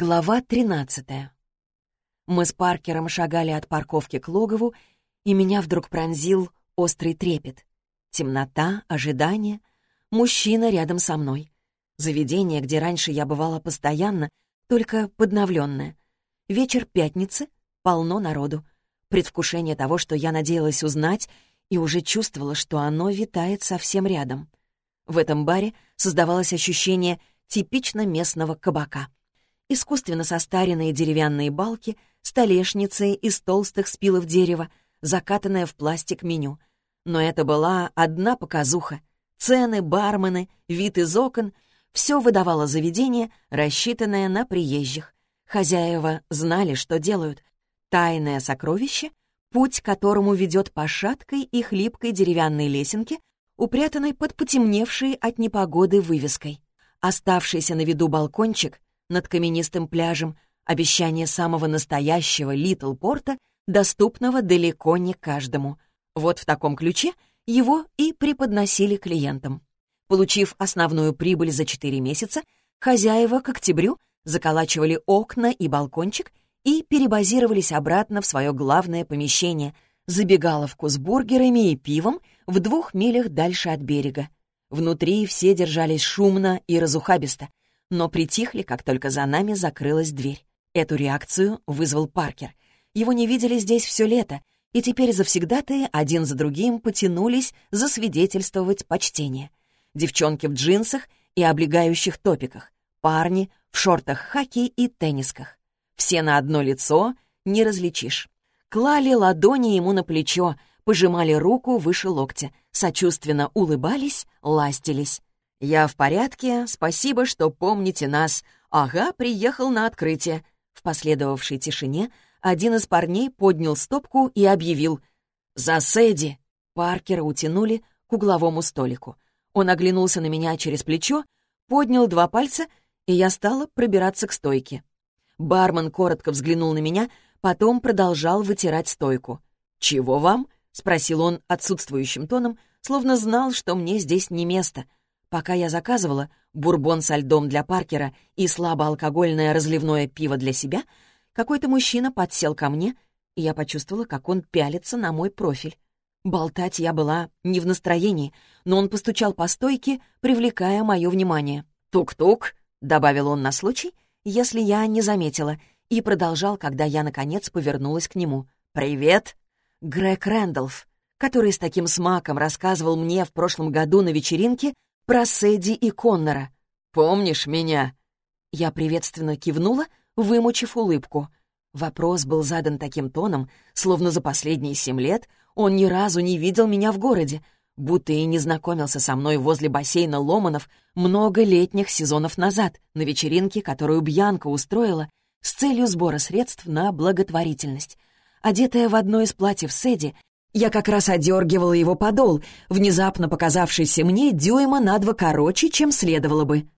Глава 13 Мы с Паркером шагали от парковки к логову, и меня вдруг пронзил острый трепет. Темнота, ожидание, мужчина рядом со мной. Заведение, где раньше я бывала постоянно, только подновленное. Вечер пятницы, полно народу. Предвкушение того, что я надеялась узнать, и уже чувствовала, что оно витает совсем рядом. В этом баре создавалось ощущение типично местного кабака — искусственно состаренные деревянные балки, столешницы из толстых спилов дерева, закатанное в пластик меню. Но это была одна показуха. Цены, бармены, вид из окон — все выдавало заведение, рассчитанное на приезжих. Хозяева знали, что делают. Тайное сокровище — путь, к которому ведет по шаткой и хлипкой деревянной лесенке, упрятанной под потемневшей от непогоды вывеской. Оставшийся на виду балкончик над каменистым пляжем, обещание самого настоящего Литл Порта, доступного далеко не каждому. Вот в таком ключе его и преподносили клиентам. Получив основную прибыль за 4 месяца, хозяева к октябрю заколачивали окна и балкончик и перебазировались обратно в свое главное помещение — забегаловку с бургерами и пивом в двух милях дальше от берега. Внутри все держались шумно и разухабисто, но притихли, как только за нами закрылась дверь. Эту реакцию вызвал Паркер. Его не видели здесь все лето, и теперь завсегдатые один за другим потянулись засвидетельствовать почтение. Девчонки в джинсах и облегающих топиках, парни в шортах хаки и теннисках. Все на одно лицо не различишь. Клали ладони ему на плечо, пожимали руку выше локтя, сочувственно улыбались, ластились. «Я в порядке, спасибо, что помните нас. Ага, приехал на открытие». В последовавшей тишине один из парней поднял стопку и объявил «За Сэдди!». Паркера утянули к угловому столику. Он оглянулся на меня через плечо, поднял два пальца, и я стала пробираться к стойке. Бармен коротко взглянул на меня, потом продолжал вытирать стойку. «Чего вам?» — спросил он отсутствующим тоном, словно знал, что мне здесь не место — Пока я заказывала бурбон со льдом для Паркера и слабоалкогольное разливное пиво для себя, какой-то мужчина подсел ко мне, и я почувствовала, как он пялится на мой профиль. Болтать я была не в настроении, но он постучал по стойке, привлекая мое внимание. «Тук-тук», — добавил он на случай, если я не заметила, и продолжал, когда я, наконец, повернулась к нему. «Привет!» Грег Рэндалф, который с таким смаком рассказывал мне в прошлом году на вечеринке, про Сэдди и Коннора. Помнишь меня?» Я приветственно кивнула, вымучив улыбку. Вопрос был задан таким тоном, словно за последние семь лет он ни разу не видел меня в городе, будто и не знакомился со мной возле бассейна Ломанов много летних сезонов назад, на вечеринке, которую Бьянка устроила с целью сбора средств на благотворительность. Одетая в одно из платьев Сэдди, я как раз одергивала его подол, внезапно показавшийся мне дюйма на два короче, чем следовало бы.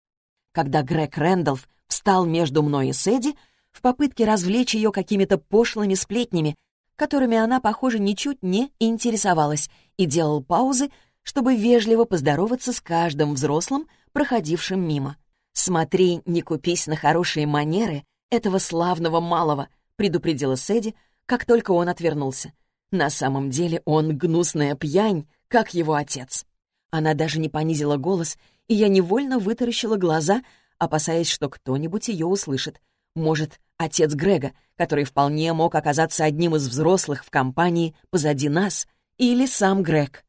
Когда Грег Рэндалф встал между мной и Сэдди в попытке развлечь ее какими-то пошлыми сплетнями, которыми она, похоже, ничуть не интересовалась, и делал паузы, чтобы вежливо поздороваться с каждым взрослым, проходившим мимо. «Смотри, не купись на хорошие манеры этого славного малого», предупредила Сэдди, как только он отвернулся. На самом деле он гнусная пьянь, как его отец. Она даже не понизила голос, и я невольно вытаращила глаза, опасаясь, что кто-нибудь ее услышит. Может, отец Грега, который вполне мог оказаться одним из взрослых в компании позади нас, или сам Грег.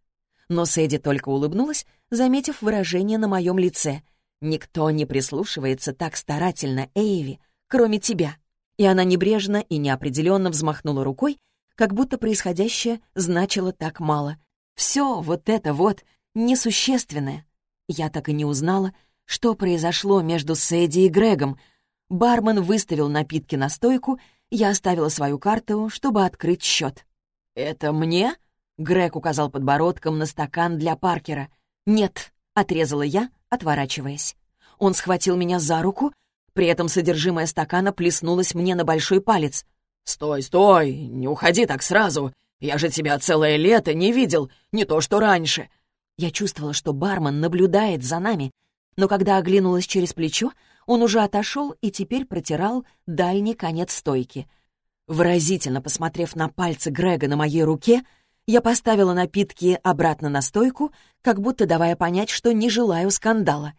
Но Сэдди только улыбнулась, заметив выражение на моем лице. «Никто не прислушивается так старательно, Эйви, кроме тебя». И она небрежно и неопределенно взмахнула рукой, как будто происходящее значило так мало. Все вот это вот несущественное. Я так и не узнала, что произошло между Сэдди и Грегом. Бармен выставил напитки на стойку, я оставила свою карту, чтобы открыть счет. «Это мне?» — Грег указал подбородком на стакан для Паркера. «Нет», — отрезала я, отворачиваясь. Он схватил меня за руку, при этом содержимое стакана плеснулось мне на большой палец. «Стой, стой! Не уходи так сразу! Я же тебя целое лето не видел, не то что раньше!» Я чувствовала, что бармен наблюдает за нами, но когда оглянулась через плечо, Он уже отошел и теперь протирал дальний конец стойки. Выразительно посмотрев на пальцы Грега на моей руке, я поставила напитки обратно на стойку, как будто давая понять, что не желаю скандала.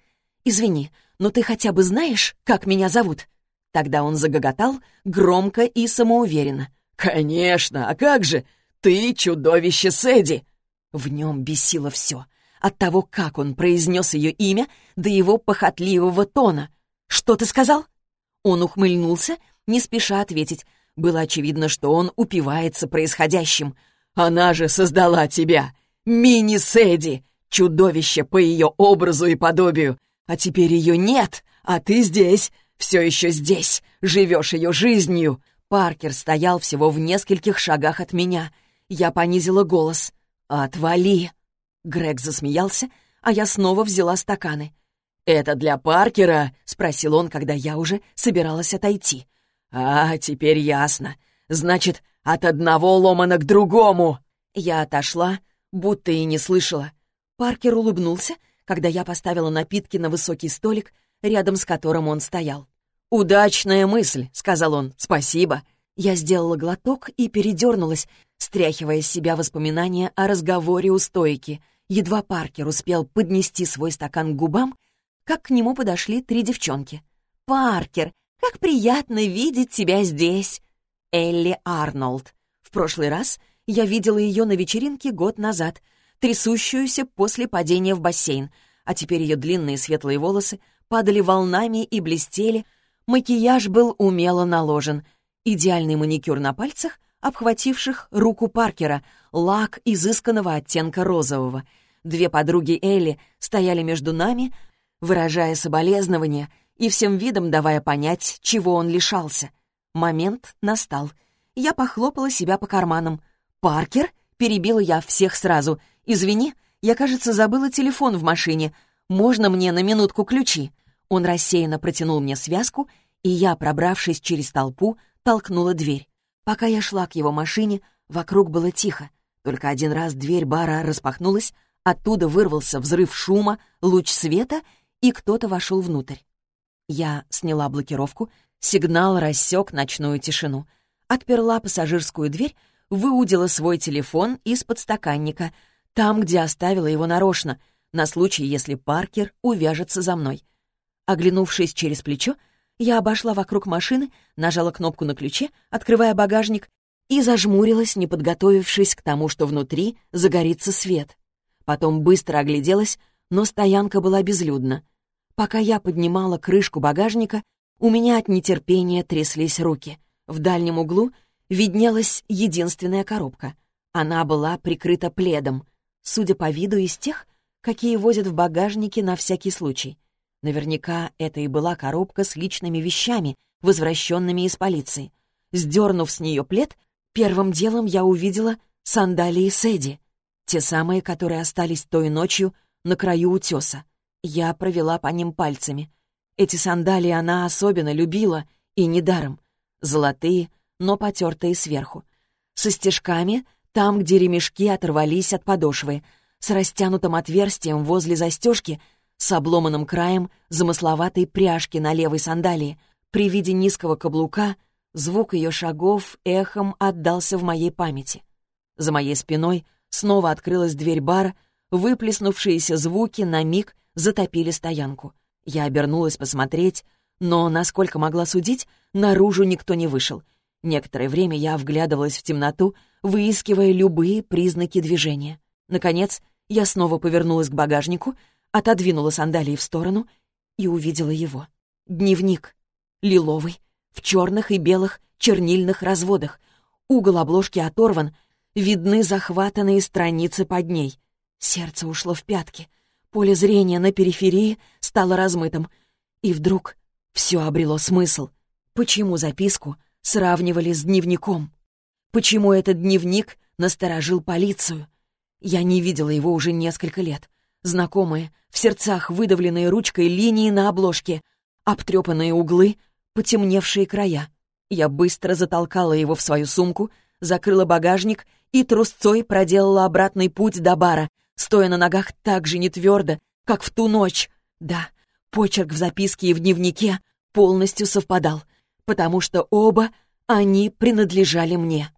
«Извини, но ты хотя бы знаешь, как меня зовут?» Тогда он загоготал громко и самоуверенно. «Конечно, а как же? Ты чудовище Сэдди!» В нем бесило все. От того, как он произнес ее имя, до его похотливого тона. «Что ты сказал?» Он ухмыльнулся, не спеша ответить. Было очевидно, что он упивается происходящим. «Она же создала тебя! Мини-Сэдди! Чудовище по ее образу и подобию! А теперь ее нет, а ты здесь, все еще здесь, живешь ее жизнью!» Паркер стоял всего в нескольких шагах от меня. Я понизила голос. «Отвали!» Грег засмеялся, а я снова взяла стаканы. «Это для Паркера?» — спросил он, когда я уже собиралась отойти. «А, теперь ясно. Значит, от одного ломана к другому!» Я отошла, будто и не слышала. Паркер улыбнулся, когда я поставила напитки на высокий столик, рядом с которым он стоял. «Удачная мысль», — сказал он. «Спасибо». Я сделала глоток и передернулась, стряхивая с себя воспоминания о разговоре у стойки. Едва Паркер успел поднести свой стакан к губам, как к нему подошли три девчонки. «Паркер, как приятно видеть тебя здесь!» Элли Арнольд. В прошлый раз я видела ее на вечеринке год назад, трясущуюся после падения в бассейн, а теперь ее длинные светлые волосы падали волнами и блестели, макияж был умело наложен, идеальный маникюр на пальцах, обхвативших руку Паркера, лак изысканного оттенка розового. Две подруги Элли стояли между нами, выражая соболезнования и всем видом давая понять, чего он лишался. Момент настал. Я похлопала себя по карманам. «Паркер?» — перебила я всех сразу. «Извини, я, кажется, забыла телефон в машине. Можно мне на минутку ключи?» Он рассеянно протянул мне связку, и я, пробравшись через толпу, толкнула дверь. Пока я шла к его машине, вокруг было тихо. Только один раз дверь бара распахнулась, оттуда вырвался взрыв шума, луч света, и кто-то вошел внутрь. Я сняла блокировку, сигнал рассек ночную тишину. Отперла пассажирскую дверь, выудила свой телефон из подстаканника, там, где оставила его нарочно, на случай, если Паркер увяжется за мной. Оглянувшись через плечо, я обошла вокруг машины, нажала кнопку на ключе, открывая багажник, и зажмурилась, не подготовившись к тому, что внутри загорится свет. Потом быстро огляделась, но стоянка была безлюдна. Пока я поднимала крышку багажника, у меня от нетерпения тряслись руки. В дальнем углу виднелась единственная коробка. Она была прикрыта пледом, судя по виду из тех, какие возят в багажнике на всякий случай. Наверняка это и была коробка с личными вещами, возвращенными из полиции. Сдернув с нее плед, первым делом я увидела сандалии Сэдди, те самые, которые остались той ночью на краю утеса. Я провела по ним пальцами. Эти сандалии она особенно любила, и недаром. Золотые, но потертые сверху. Со стежками, там, где ремешки оторвались от подошвы, с растянутым отверстием возле застежки — с обломанным краем замысловатой пряжки на левой сандалии. При виде низкого каблука звук ее шагов эхом отдался в моей памяти. За моей спиной снова открылась дверь бара, выплеснувшиеся звуки на миг затопили стоянку. Я обернулась посмотреть, но, насколько могла судить, наружу никто не вышел. Некоторое время я вглядывалась в темноту, выискивая любые признаки движения. Наконец, я снова повернулась к багажнику, отодвинула сандалии в сторону и увидела его. Дневник. Лиловый, в черных и белых чернильных разводах. Угол обложки оторван, видны захватанные страницы под ней. Сердце ушло в пятки. Поле зрения на периферии стало размытым. И вдруг все обрело смысл. Почему записку сравнивали с дневником? Почему этот дневник насторожил полицию? Я не видела его уже несколько лет. Знакомые, в сердцах выдавленные ручкой линии на обложке, обтрепанные углы, потемневшие края. Я быстро затолкала его в свою сумку, закрыла багажник и трусцой проделала обратный путь до бара, стоя на ногах так же нетвердо, как в ту ночь. Да, Почерк в записке и в дневнике полностью совпадал, потому что оба они принадлежали мне.